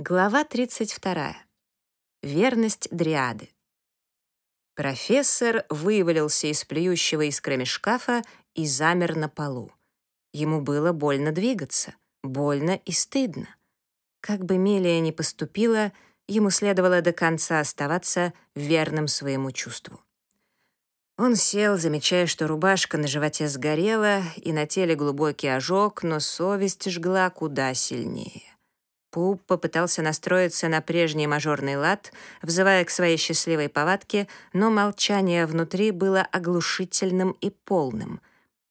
Глава 32. Верность дриады. Профессор вывалился из плюющего искрами шкафа и замер на полу. Ему было больно двигаться, больно и стыдно. Как бы Мелия ни поступила, ему следовало до конца оставаться верным своему чувству. Он сел, замечая, что рубашка на животе сгорела, и на теле глубокий ожог, но совесть жгла куда сильнее. Пуп попытался настроиться на прежний мажорный лад, взывая к своей счастливой повадке, но молчание внутри было оглушительным и полным.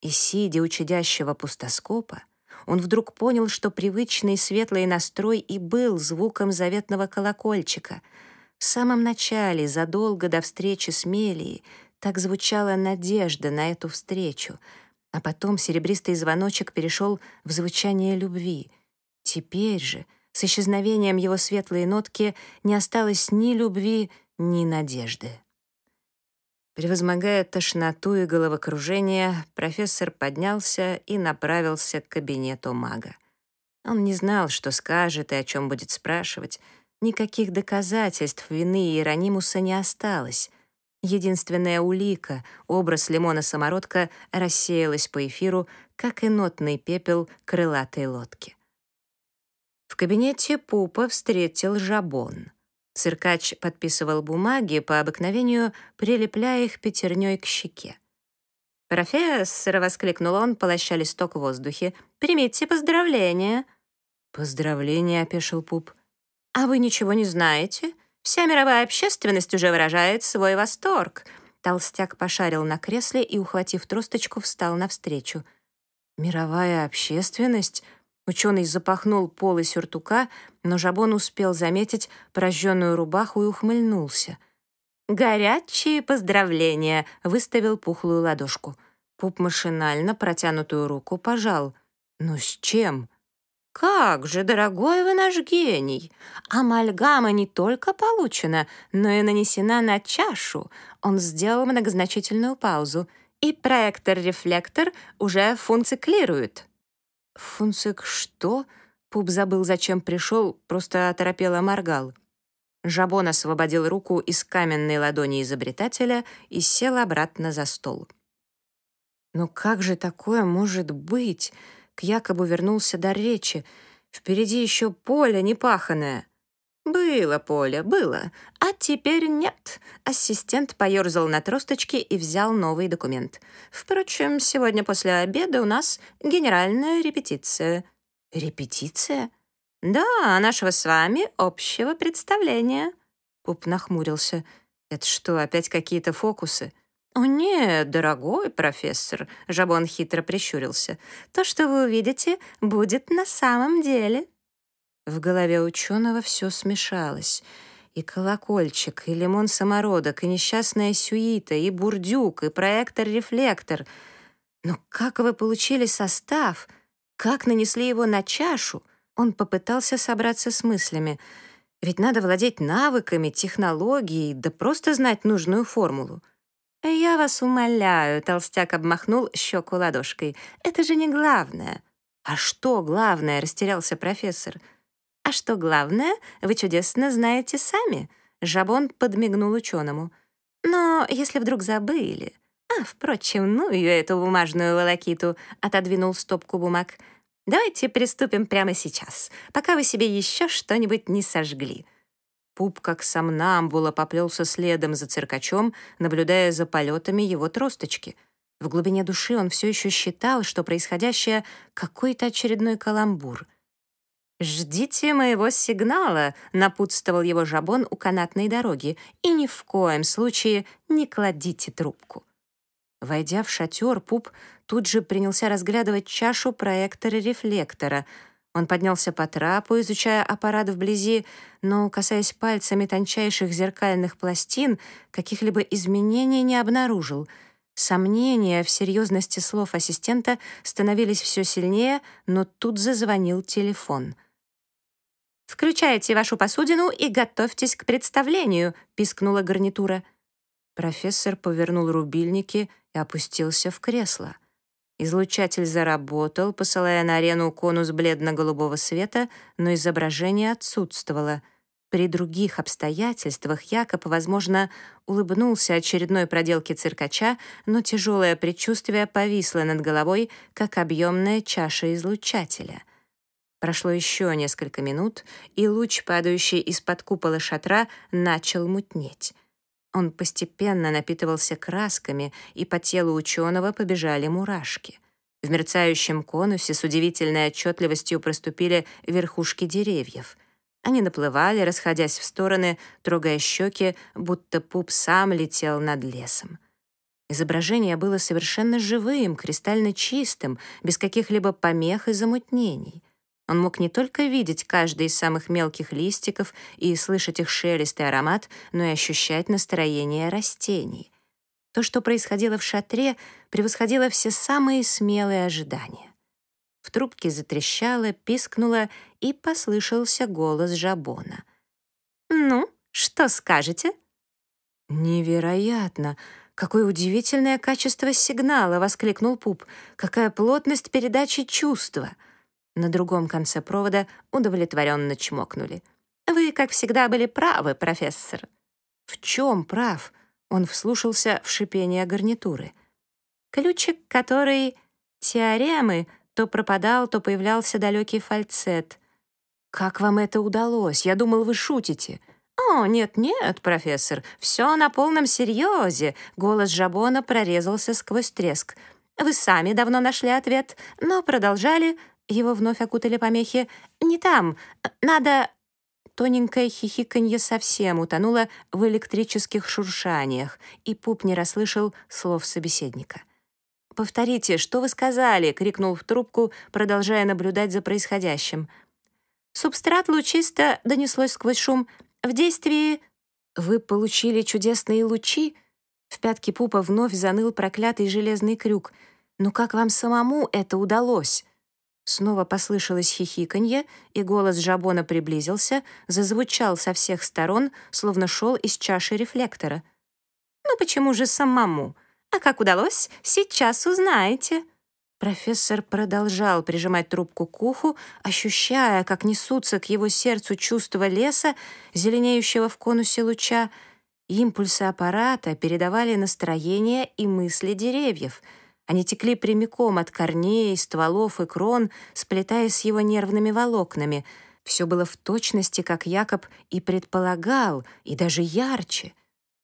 И, сидя у чадящего пустоскопа, он вдруг понял, что привычный светлый настрой и был звуком заветного колокольчика. В самом начале, задолго до встречи с Мелией, так звучала надежда на эту встречу, а потом серебристый звоночек перешел в звучание любви. Теперь же — с исчезновением его светлой нотки не осталось ни любви, ни надежды. Превозмогая тошноту и головокружение, профессор поднялся и направился к кабинету мага. Он не знал, что скажет и о чем будет спрашивать. Никаких доказательств вины Иеронимуса не осталось. Единственная улика, образ лимона-самородка, рассеялась по эфиру, как и нотный пепел крылатой лодки. Кабинете Пупа встретил Жабон. Циркач подписывал бумаги, по обыкновению прилепляя их пятерней к щеке. «Профессор!» — воскликнул он, полоща листок в воздухе. «Примите поздравления!» «Поздравления!» — опешил Пуп. «А вы ничего не знаете? Вся мировая общественность уже выражает свой восторг!» Толстяк пошарил на кресле и, ухватив тросточку, встал навстречу. «Мировая общественность?» Ученый запахнул полы сюртука, но Жабон успел заметить прожженную рубаху и ухмыльнулся. «Горячие поздравления!» — выставил пухлую ладошку. Пуп машинально протянутую руку пожал. «Ну с чем?» «Как же, дорогой вы наш гений! Амальгама не только получена, но и нанесена на чашу». Он сделал многозначительную паузу. «И проектор-рефлектор уже функциклирует». «Фунцик что?» Пуп забыл, зачем пришел, просто оторопело моргал. Жабон освободил руку из каменной ладони изобретателя и сел обратно за стол. «Но как же такое может быть?» К Якобу вернулся до речи. «Впереди еще поле непаханное». «Было поле, было. А теперь нет». Ассистент поерзал на тросточке и взял новый документ. «Впрочем, сегодня после обеда у нас генеральная репетиция». «Репетиция?» «Да, нашего с вами общего представления». Пуп нахмурился. «Это что, опять какие-то фокусы?» «О нет, дорогой профессор», — Жабон хитро прищурился. «То, что вы увидите, будет на самом деле». В голове ученого все смешалось. И колокольчик, и лимон-самородок, и несчастная сюита, и бурдюк, и проектор-рефлектор. Но как вы получили состав? Как нанесли его на чашу? Он попытался собраться с мыслями. Ведь надо владеть навыками, технологией, да просто знать нужную формулу. «Я вас умоляю», — толстяк обмахнул щеку ладошкой. «Это же не главное». «А что главное?» — растерялся профессор. «Профессор». А что главное, вы чудесно знаете сами. Жабон подмигнул ученому. Но если вдруг забыли... А, впрочем, ну ее эту бумажную волокиту, отодвинул стопку бумаг. Давайте приступим прямо сейчас, пока вы себе еще что-нибудь не сожгли. Пуп, как сам сомнамбула, поплелся следом за циркачом, наблюдая за полетами его тросточки. В глубине души он все еще считал, что происходящее — какой-то очередной каламбур — «Ждите моего сигнала», — напутствовал его жабон у канатной дороги, «и ни в коем случае не кладите трубку». Войдя в шатер, Пуп тут же принялся разглядывать чашу проектора-рефлектора. Он поднялся по трапу, изучая аппарат вблизи, но, касаясь пальцами тончайших зеркальных пластин, каких-либо изменений не обнаружил. Сомнения в серьезности слов ассистента становились все сильнее, но тут зазвонил телефон — «Включайте вашу посудину и готовьтесь к представлению», — пискнула гарнитура. Профессор повернул рубильники и опустился в кресло. Излучатель заработал, посылая на арену конус бледно-голубого света, но изображение отсутствовало. При других обстоятельствах Якоб, возможно, улыбнулся очередной проделке циркача, но тяжелое предчувствие повисло над головой, как объемная чаша излучателя. Прошло еще несколько минут, и луч, падающий из-под купола шатра, начал мутнеть. Он постепенно напитывался красками, и по телу ученого побежали мурашки. В мерцающем конусе с удивительной отчетливостью проступили верхушки деревьев. Они наплывали, расходясь в стороны, трогая щеки, будто пуп сам летел над лесом. Изображение было совершенно живым, кристально чистым, без каких-либо помех и замутнений. Он мог не только видеть каждый из самых мелких листиков и слышать их шелест и аромат, но и ощущать настроение растений. То, что происходило в шатре, превосходило все самые смелые ожидания. В трубке затрещало, пискнуло, и послышался голос Жабона. «Ну, что скажете?» «Невероятно! Какое удивительное качество сигнала!» — воскликнул Пуп. «Какая плотность передачи чувства!» На другом конце провода удовлетворенно чмокнули. «Вы, как всегда, были правы, профессор». «В чем прав?» Он вслушался в шипение гарнитуры. «Ключик, который... Теоремы...» То пропадал, то появлялся далекий фальцет. «Как вам это удалось? Я думал, вы шутите». «О, нет-нет, профессор, все на полном серьезе!» Голос Жабона прорезался сквозь треск. «Вы сами давно нашли ответ, но продолжали его вновь окутали помехи. «Не там! Надо...» Тоненькое хихиканье совсем утонуло в электрических шуршаниях, и Пуп не расслышал слов собеседника. «Повторите, что вы сказали?» — крикнул в трубку, продолжая наблюдать за происходящим. «Субстрат лучисто», — донеслось сквозь шум. «В действии...» «Вы получили чудесные лучи?» В пятке Пупа вновь заныл проклятый железный крюк. «Ну как вам самому это удалось?» Снова послышалось хихиканье, и голос Жабона приблизился, зазвучал со всех сторон, словно шел из чаши рефлектора. «Ну почему же самому? А как удалось, сейчас узнаете». Профессор продолжал прижимать трубку к уху, ощущая, как несутся к его сердцу чувства леса, зеленеющего в конусе луча. Импульсы аппарата передавали настроение и мысли деревьев — они текли прямиком от корней, стволов и крон, сплетаясь с его нервными волокнами. Все было в точности, как Якоб и предполагал, и даже ярче.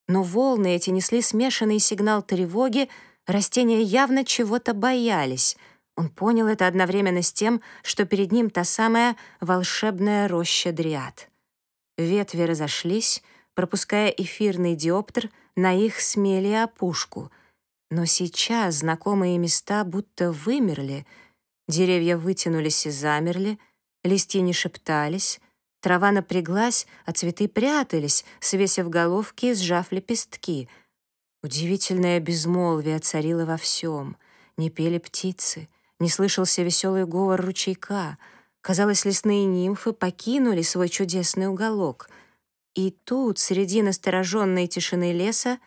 Но волны эти несли смешанный сигнал тревоги, растения явно чего-то боялись. Он понял это одновременно с тем, что перед ним та самая волшебная роща дриад. Ветви разошлись, пропуская эфирный диоптер на их смели опушку — но сейчас знакомые места будто вымерли. Деревья вытянулись и замерли, листья не шептались, трава напряглась, а цветы прятались, свесив головки и сжав лепестки. Удивительное безмолвие царило во всем. Не пели птицы, не слышался веселый говор ручейка. Казалось, лесные нимфы покинули свой чудесный уголок. И тут, среди настороженной тишины леса,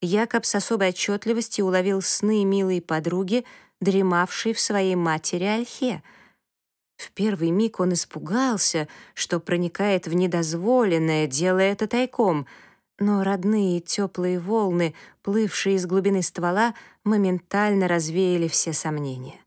Якоб с особой отчетливостью уловил сны милой подруги, дремавшей в своей матери Альхе. В первый миг он испугался, что проникает в недозволенное, делая это тайком, но родные теплые волны, плывшие из глубины ствола, моментально развеяли все сомнения.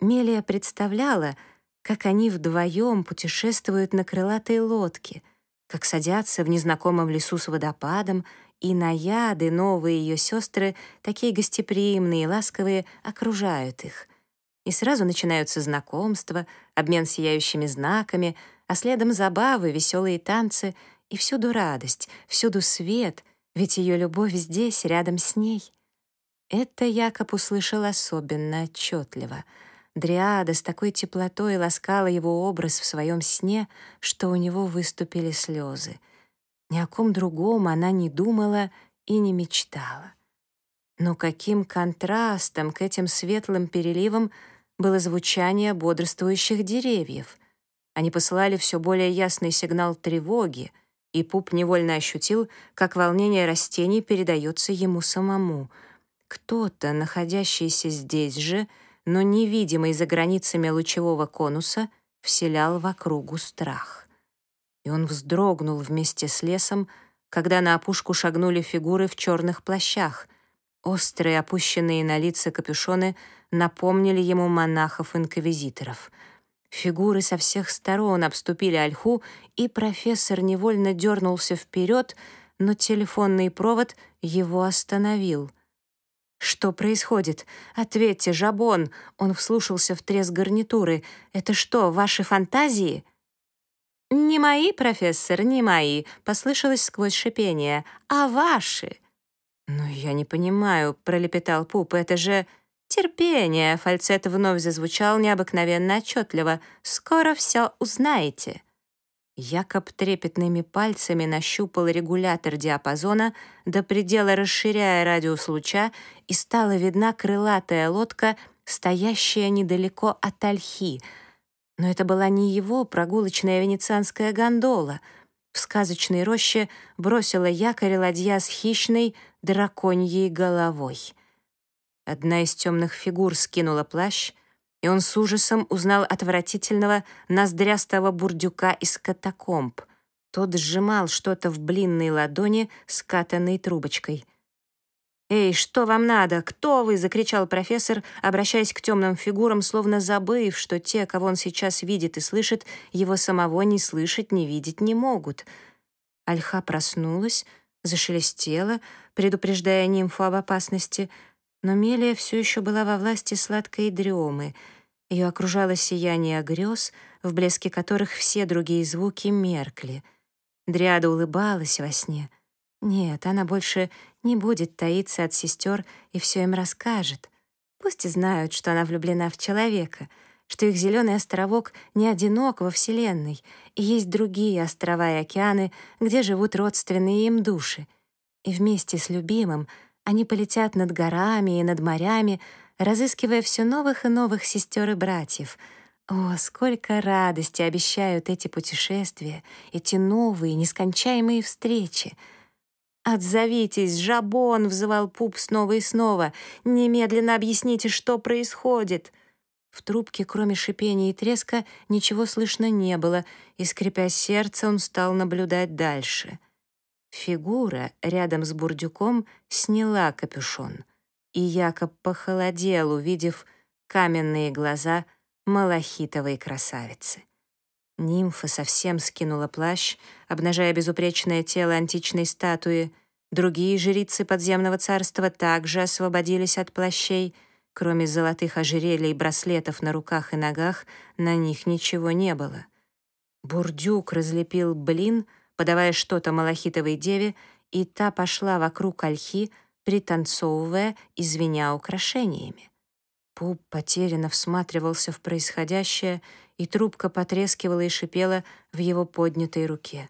Мелия представляла, как они вдвоем путешествуют на крылатой лодке, как садятся в незнакомом лесу с водопадом и наяды, новые ее сестры, такие гостеприимные и ласковые, окружают их. И сразу начинаются знакомства, обмен сияющими знаками, а следом забавы, веселые танцы, и всюду радость, всюду свет, ведь ее любовь здесь, рядом с ней. Это Якоб услышал особенно отчетливо. Дриада с такой теплотой ласкала его образ в своем сне, что у него выступили слезы — ни о ком другом она не думала и не мечтала. Но каким контрастом к этим светлым переливам было звучание бодрствующих деревьев. Они посылали все более ясный сигнал тревоги, и Пуп невольно ощутил, как волнение растений передается ему самому. Кто-то, находящийся здесь же, но невидимый за границами лучевого конуса вселял в округу страх. И он вздрогнул вместе с лесом, когда на опушку шагнули фигуры в черных плащах. Острые, опущенные на лица капюшоны напомнили ему монахов-инквизиторов. Фигуры со всех сторон обступили ольху, и профессор невольно дернулся вперед, но телефонный провод его остановил. «Что происходит? Ответьте, Жабон!» Он вслушался в треск гарнитуры. «Это что, ваши фантазии?» «Не мои, профессор, не мои», — послышалось сквозь шипение, «а ваши». «Ну, я не понимаю», — пролепетал Пуп, «это же...» «Терпение», — фальцет вновь зазвучал необыкновенно отчетливо. «Скоро все узнаете». Якоб трепетными пальцами нащупал регулятор диапазона, до предела расширяя радиус луча, и стала видна крылатая лодка, стоящая недалеко от Ольхи. Но это была не его прогулочная венецианская гондола. В сказочной роще бросила якорь ладья с хищной драконьей головой. Одна из темных фигур скинула плащ, и он с ужасом узнал отвратительного ноздрястого бурдюка из катакомб. Тот сжимал что-то в блинной ладони с катанной трубочкой. «Эй, что вам надо? Кто вы?» — закричал профессор, обращаясь к темным фигурам, словно забыв, что те, кого он сейчас видит и слышит, его самого не слышать, не видеть не могут. Альха проснулась, зашелестела, предупреждая нимфу об опасности — но Мелия все еще была во власти сладкой дремы. Ее окружало сияние грез, в блеске которых все другие звуки меркли. Дриада улыбалась во сне. Нет, она больше не будет таиться от сестер и все им расскажет. Пусть и знают, что она влюблена в человека, что их зеленый островок не одинок во Вселенной, и есть другие острова и океаны, где живут родственные им души. И вместе с любимым — они полетят над горами и над морями, разыскивая все новых и новых сестер и братьев. О, сколько радости обещают эти путешествия, эти новые, нескончаемые встречи! «Отзовитесь, Жабон!» — взывал Пуп снова и снова. «Немедленно объясните, что происходит!» В трубке, кроме шипения и треска, ничего слышно не было, и, скрипя сердце, он стал наблюдать дальше — Фигура рядом с бурдюком сняла капюшон, и Якоб похолодел, увидев каменные глаза малахитовой красавицы. Нимфа совсем скинула плащ, обнажая безупречное тело античной статуи. Другие жрицы подземного царства также освободились от плащей. Кроме золотых ожерелий и браслетов на руках и ногах, на них ничего не было. Бурдюк разлепил блин — подавая что-то малахитовой деве, и та пошла вокруг ольхи, пританцовывая и звеня украшениями. Пуп потерянно всматривался в происходящее, и трубка потрескивала и шипела в его поднятой руке.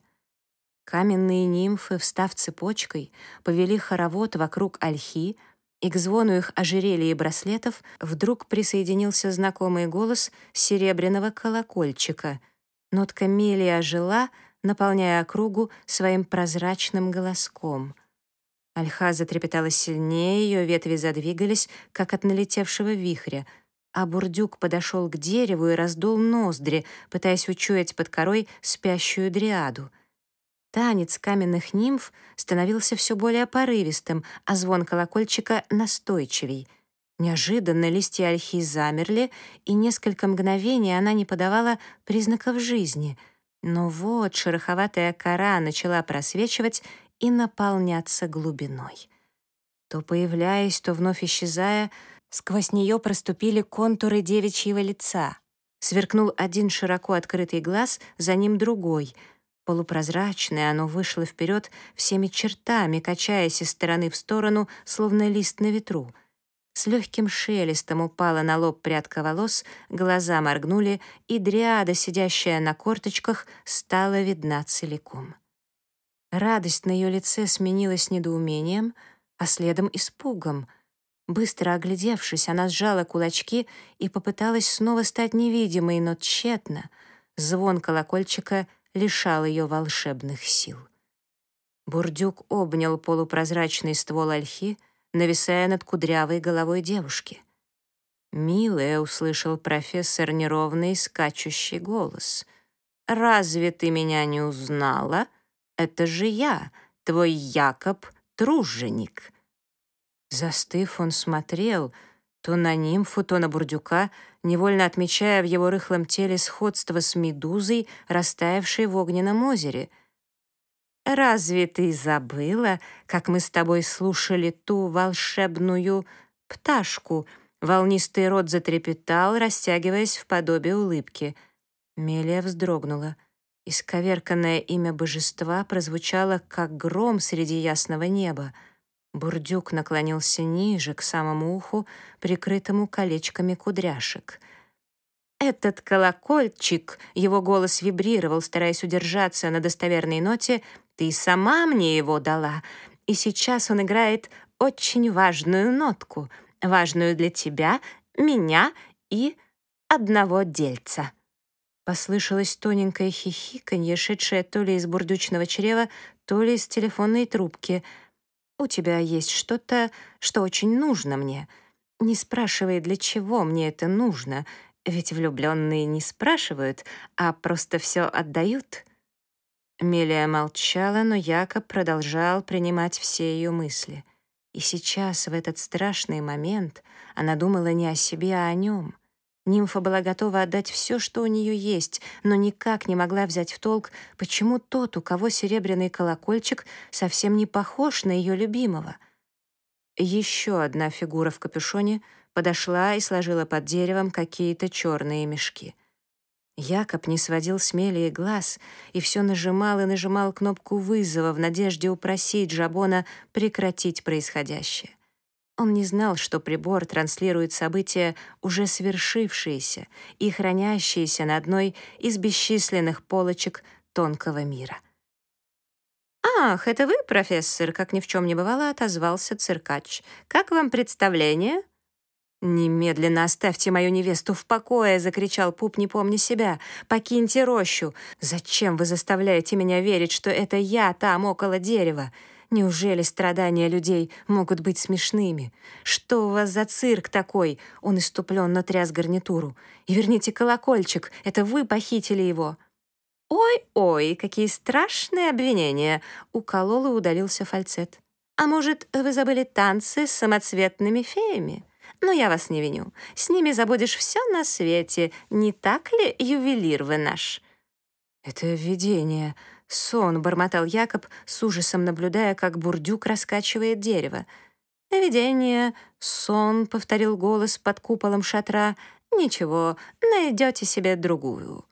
Каменные нимфы, встав цепочкой, повели хоровод вокруг ольхи, и к звону их ожерелья и браслетов вдруг присоединился знакомый голос серебряного колокольчика. Нотка мели ожила, наполняя округу своим прозрачным голоском. Альха затрепетала сильнее, ее ветви задвигались, как от налетевшего вихря, а бурдюк подошел к дереву и раздул ноздри, пытаясь учуять под корой спящую дриаду. Танец каменных нимф становился все более порывистым, а звон колокольчика — настойчивей. Неожиданно листья ольхи замерли, и несколько мгновений она не подавала признаков жизни — но вот шероховатая кора начала просвечивать и наполняться глубиной. То появляясь, то вновь исчезая, сквозь нее проступили контуры девичьего лица. Сверкнул один широко открытый глаз, за ним другой. Полупрозрачное оно вышло вперед всеми чертами, качаясь из стороны в сторону, словно лист на ветру — с легким шелестом упала на лоб прядка волос, глаза моргнули, и дриада, сидящая на корточках, стала видна целиком. Радость на ее лице сменилась недоумением, а следом испугом. Быстро оглядевшись, она сжала кулачки и попыталась снова стать невидимой, но тщетно. Звон колокольчика лишал ее волшебных сил. Бурдюк обнял полупрозрачный ствол ольхи, нависая над кудрявой головой девушки. «Милая», — услышал профессор неровный скачущий голос. «Разве ты меня не узнала? Это же я, твой Якоб Труженик». Застыв, он смотрел то на нимфу, то на бурдюка, невольно отмечая в его рыхлом теле сходство с медузой, растаявшей в огненном озере. «Разве ты забыла, как мы с тобой слушали ту волшебную пташку?» Волнистый рот затрепетал, растягиваясь в подобие улыбки. Мелия вздрогнула. Исковерканное имя божества прозвучало, как гром среди ясного неба. Бурдюк наклонился ниже, к самому уху, прикрытому колечками кудряшек. «Этот колокольчик», — его голос вибрировал, стараясь удержаться на достоверной ноте, «ты сама мне его дала, и сейчас он играет очень важную нотку — важную для тебя, меня и одного дельца». Послышалось тоненькое хихиканье, шедшее то ли из бурдючного чрева, то ли из телефонной трубки. «У тебя есть что-то, что очень нужно мне. Не спрашивай, для чего мне это нужно, ведь влюбленные не спрашивают, а просто все отдают». Мелия молчала, но Якоб продолжал принимать все ее мысли — и сейчас, в этот страшный момент, она думала не о себе, а о нем. Нимфа была готова отдать все, что у нее есть, но никак не могла взять в толк, почему тот, у кого серебряный колокольчик, совсем не похож на ее любимого. Еще одна фигура в капюшоне подошла и сложила под деревом какие-то черные мешки — Якоб не сводил с Мелии глаз и все нажимал и нажимал кнопку вызова в надежде упросить Жабона прекратить происходящее. Он не знал, что прибор транслирует события, уже свершившиеся и хранящиеся на одной из бесчисленных полочек тонкого мира. «Ах, это вы, профессор?» — как ни в чем не бывало, отозвался циркач. «Как вам представление?» «Немедленно оставьте мою невесту в покое!» — закричал Пуп, не помня себя. «Покиньте рощу! Зачем вы заставляете меня верить, что это я там, около дерева? Неужели страдания людей могут быть смешными? Что у вас за цирк такой?» Он иступленно тряс гарнитуру. «И верните колокольчик, это вы похитили его!» «Ой-ой, какие страшные обвинения!» — уколол и удалился фальцет. «А может, вы забыли танцы с самоцветными феями?» Но я вас не виню. С ними забудешь все на свете. Не так ли, ювелир вы наш?» «Это видение. Сон», — бормотал Якоб, с ужасом наблюдая, как бурдюк раскачивает дерево. «Видение, сон», — повторил голос под куполом шатра. «Ничего, найдете себе другую».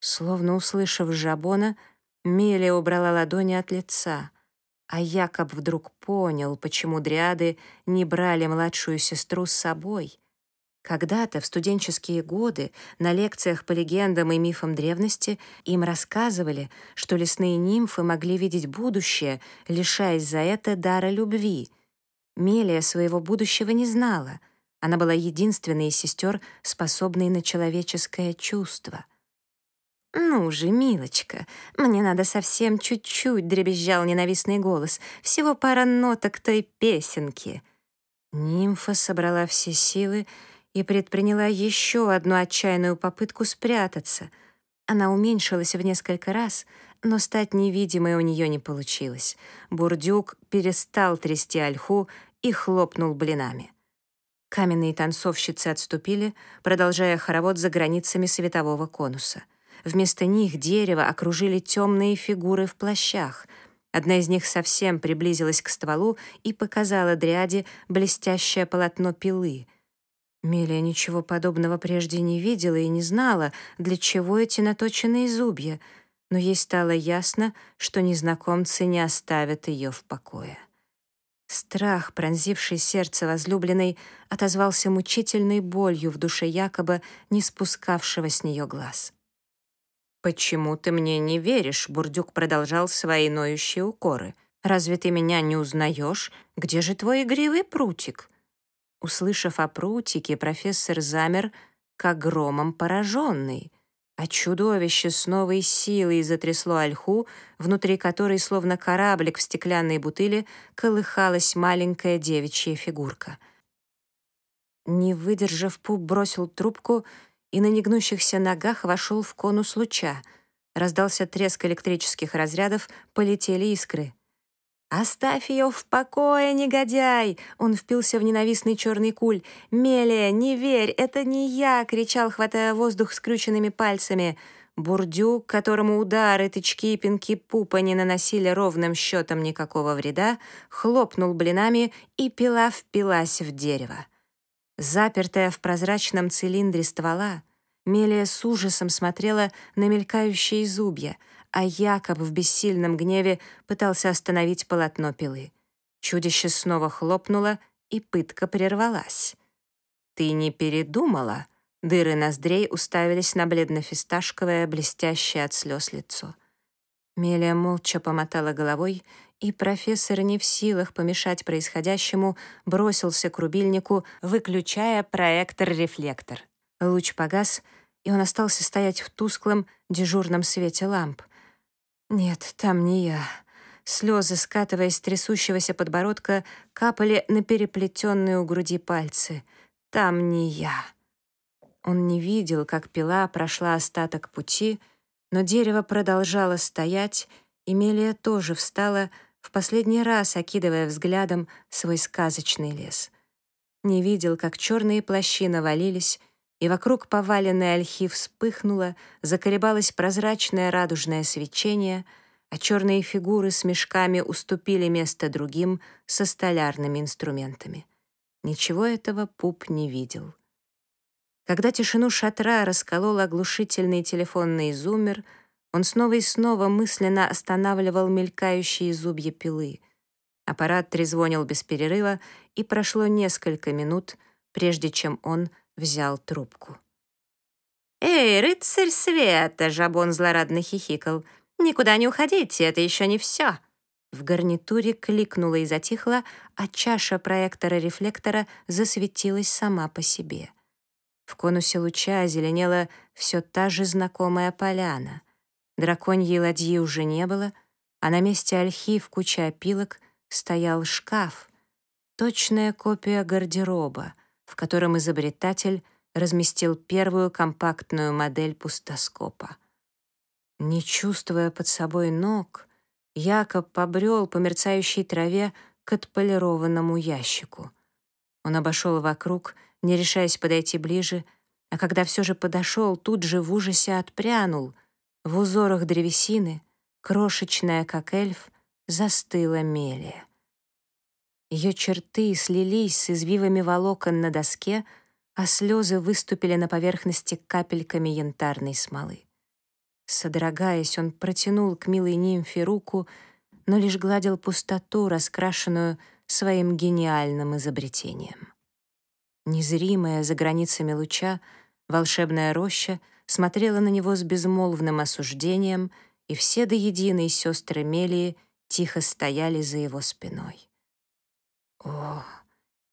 Словно услышав жабона, Мелия убрала ладони от лица — а Якоб вдруг понял, почему дриады не брали младшую сестру с собой. Когда-то, в студенческие годы, на лекциях по легендам и мифам древности им рассказывали, что лесные нимфы могли видеть будущее, лишаясь за это дара любви. Мелия своего будущего не знала. Она была единственной из сестер, способной на человеческое чувство. «Ну же, милочка, мне надо совсем чуть-чуть», — дребезжал ненавистный голос. «Всего пара ноток той песенки». Нимфа собрала все силы и предприняла еще одну отчаянную попытку спрятаться. Она уменьшилась в несколько раз, но стать невидимой у нее не получилось. Бурдюк перестал трясти ольху и хлопнул блинами. Каменные танцовщицы отступили, продолжая хоровод за границами светового конуса. Вместо них дерево окружили темные фигуры в плащах. Одна из них совсем приблизилась к стволу и показала дряде блестящее полотно пилы. Мелия ничего подобного прежде не видела и не знала, для чего эти наточенные зубья, но ей стало ясно, что незнакомцы не оставят ее в покое. Страх, пронзивший сердце возлюбленной, отозвался мучительной болью в душе якобы не спускавшего с нее глаз. «Почему ты мне не веришь?» — Бурдюк продолжал свои ноющие укоры. «Разве ты меня не узнаешь? Где же твой игривый прутик?» Услышав о прутике, профессор замер, как громом пораженный. А чудовище с новой силой затрясло ольху, внутри которой, словно кораблик в стеклянной бутыле, колыхалась маленькая девичья фигурка. Не выдержав, Пуп бросил трубку и на негнущихся ногах вошел в конус луча. Раздался треск электрических разрядов, полетели искры. «Оставь ее в покое, негодяй!» Он впился в ненавистный черный куль. «Мелия, не верь, это не я!» — кричал, хватая воздух скрюченными пальцами. Бурдюк, которому удары, тычки и пинки пупа не наносили ровным счетом никакого вреда, хлопнул блинами, и пила впилась в дерево. Запертая в прозрачном цилиндре ствола, Мелия с ужасом смотрела на мелькающие зубья, а Якоб в бессильном гневе пытался остановить полотно пилы. Чудище снова хлопнуло, и пытка прервалась. «Ты не передумала?» Дыры ноздрей уставились на бледно-фисташковое, блестящее от слез лицо. Мелия молча помотала головой и профессор не в силах помешать происходящему, бросился к рубильнику, выключая проектор-рефлектор. Луч погас, и он остался стоять в тусклом, дежурном свете ламп. «Нет, там не я». Слезы, скатываясь с трясущегося подбородка, капали на переплетенные у груди пальцы. «Там не я». Он не видел, как пила прошла остаток пути, но дерево продолжало стоять, и Мелия тоже встала, в последний раз окидывая взглядом свой сказочный лес. Не видел, как черные плащи навалились, и вокруг поваленной ольхи вспыхнуло, заколебалось прозрачное радужное свечение, а черные фигуры с мешками уступили место другим со столярными инструментами. Ничего этого Пуп не видел. Когда тишину шатра расколол оглушительный телефонный зуммер — он снова и снова мысленно останавливал мелькающие зубья пилы. Аппарат трезвонил без перерыва, и прошло несколько минут, прежде чем он взял трубку. «Эй, рыцарь света!» — Жабон злорадно хихикал. «Никуда не уходите, это еще не все!» В гарнитуре кликнула и затихла, а чаша проектора-рефлектора засветилась сама по себе. В конусе луча зеленела все та же знакомая поляна — Драконьей ладьи уже не было, а на месте ольхи в куче опилок стоял шкаф, точная копия гардероба, в котором изобретатель разместил первую компактную модель пустоскопа. Не чувствуя под собой ног, Якоб побрел по мерцающей траве к отполированному ящику. Он обошел вокруг, не решаясь подойти ближе, а когда все же подошел, тут же в ужасе отпрянул — в узорах древесины, крошечная, как эльф, застыла Мелия. Ее черты слились с извивами волокон на доске, а слезы выступили на поверхности капельками янтарной смолы. Содрогаясь, он протянул к милой нимфе руку, но лишь гладил пустоту, раскрашенную своим гениальным изобретением. Незримая за границами луча, волшебная роща — смотрела на него с безмолвным осуждением, и все до единой сестры Мелии тихо стояли за его спиной. «О,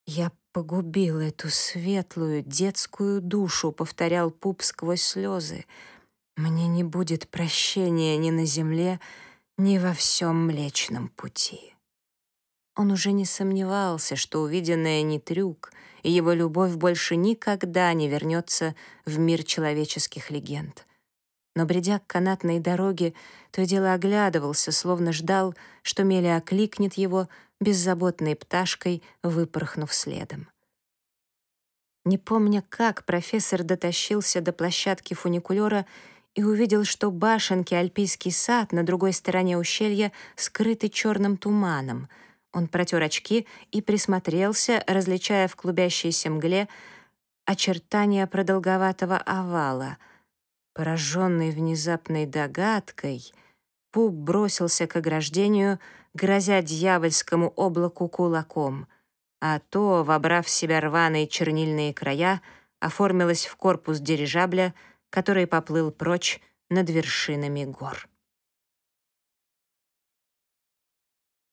я погубил эту светлую детскую душу», — повторял Пуп сквозь слезы. «Мне не будет прощения ни на земле, ни во всем Млечном пути». Он уже не сомневался, что увиденное не трюк, и его любовь больше никогда не вернется в мир человеческих легенд. Но, бредя к канатной дороге, то дело оглядывался, словно ждал, что Мели окликнет его беззаботной пташкой, выпорхнув следом. Не помня как, профессор дотащился до площадки фуникулера и увидел, что башенки Альпийский сад на другой стороне ущелья скрыты черным туманом — он протер очки и присмотрелся, различая в клубящейся мгле очертания продолговатого овала. Пораженный внезапной догадкой, Пуп бросился к ограждению, грозя дьявольскому облаку кулаком, а то, вобрав в себя рваные чернильные края, оформилось в корпус дирижабля, который поплыл прочь над вершинами гор.